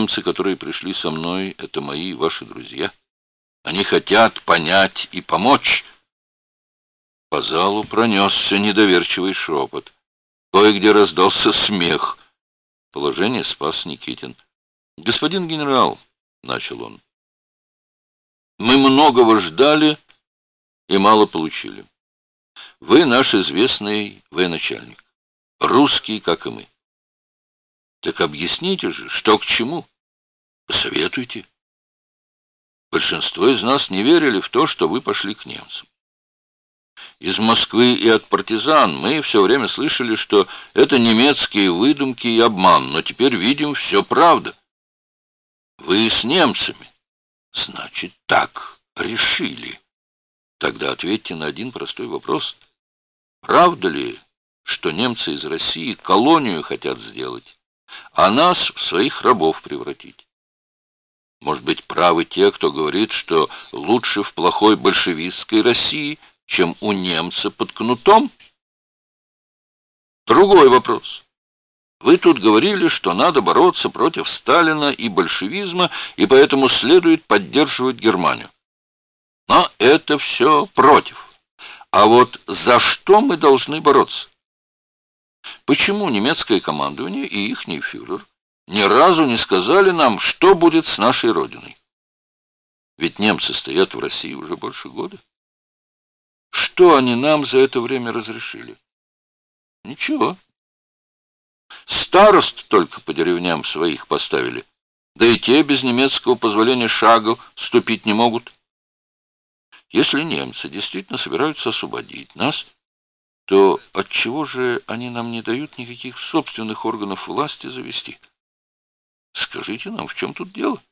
немцы, которые пришли со мной, это мои ваши друзья. Они хотят понять и помочь. По залу пронесся недоверчивый шепот. Кое-где раздался смех. Положение спас Никитин. «Господин генерал», — начал он, — «мы многого ждали и мало получили. Вы наш известный военачальник, русский, как и мы. Так объясните же, что к чему? Посоветуйте. Большинство из нас не верили в то, что вы пошли к немцам. Из Москвы и от партизан мы все время слышали, что это немецкие выдумки и обман, но теперь видим, все правда. Вы с немцами. Значит, так решили. Тогда ответьте на один простой вопрос. Правда ли, что немцы из России колонию хотят сделать, а нас в своих рабов превратить? Может быть, правы те, кто говорит, что лучше в плохой большевистской России, чем у немца под кнутом? Другой вопрос. Вы тут говорили, что надо бороться против Сталина и большевизма, и поэтому следует поддерживать Германию. Но это все против. А вот за что мы должны бороться? Почему немецкое командование и ихний фюрер ни разу не сказали нам, что будет с нашей Родиной? Ведь немцы стоят в России уже больше года. Что они нам за это время разрешили? Ничего. Старост только по деревням своих поставили, да и те без немецкого позволения шагу ступить не могут. Если немцы действительно собираются освободить нас, то отчего же они нам не дают никаких собственных органов власти завести? Скажите нам, в чем тут дело?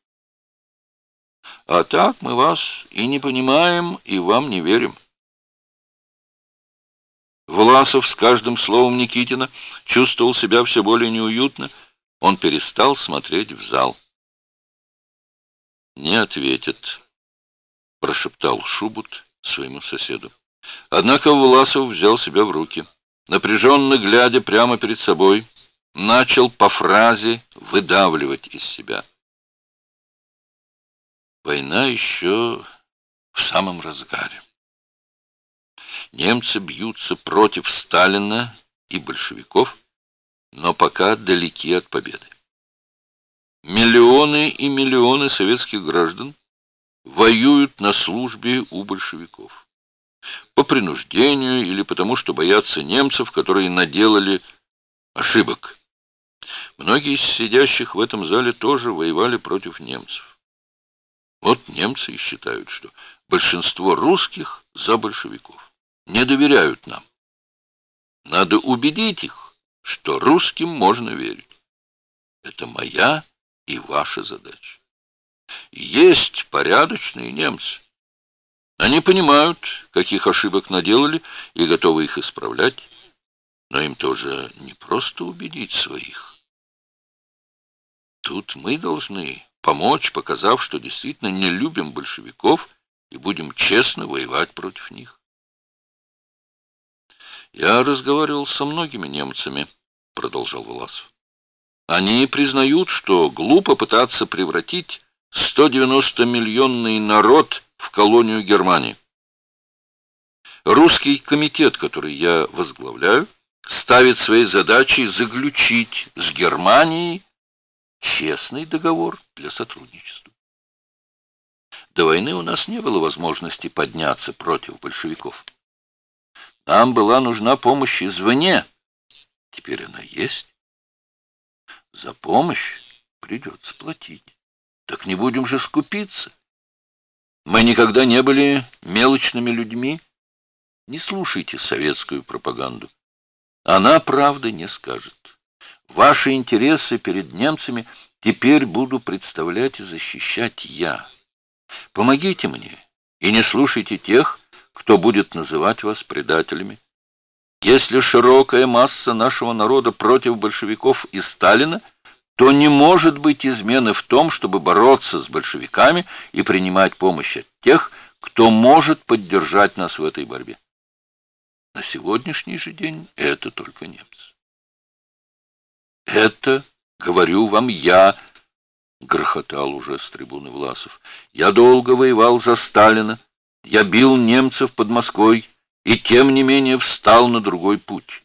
А так мы вас и не понимаем, и вам не верим. Власов с каждым словом Никитина чувствовал себя все более неуютно. Он перестал смотреть в зал. «Не ответит», — прошептал Шубут своему соседу. Однако Власов взял себя в руки. Напряженно глядя прямо перед собой, начал по фразе выдавливать из себя. Война еще в самом разгаре. Немцы бьются против Сталина и большевиков, но пока далеки от победы. Миллионы и миллионы советских граждан воюют на службе у большевиков. По принуждению или потому, что боятся немцев, которые наделали ошибок. Многие из сидящих в этом зале тоже воевали против немцев. Вот немцы и считают, что большинство русских за большевиков не доверяют нам. Надо убедить их, что русским можно верить. Это моя и ваша задача. Есть порядочные немцы. Они понимают, каких ошибок наделали, и готовы их исправлять. Но им тоже не просто убедить своих. Тут мы должны помочь, показав, что действительно не любим большевиков и будем честно воевать против них. Я разговаривал со многими немцами, продолжал Власов. Они признают, что глупо пытаться превратить 190-миллионный народ в колонию Германии. Русский комитет, который я возглавляю, ставит своей задачей заключить с Германией честный договор для сотрудничества. До войны у нас не было возможности подняться против большевиков. Нам была нужна помощь извне. Теперь она есть. За помощь придется платить. Так не будем же скупиться. Мы никогда не были мелочными людьми. Не слушайте советскую пропаганду. Она правды не скажет. Ваши интересы перед немцами теперь буду представлять и защищать я. Помогите мне и не слушайте тех, кто будет называть вас предателями. Если широкая масса нашего народа против большевиков и Сталина, то не может быть измены в том, чтобы бороться с большевиками и принимать помощь от тех, кто может поддержать нас в этой борьбе. На сегодняшний же день это только немцы. Это, говорю вам я, — грохотал уже с трибуны Власов. «Я долго воевал за Сталина, я бил немцев под Москвой и, тем не менее, встал на другой путь.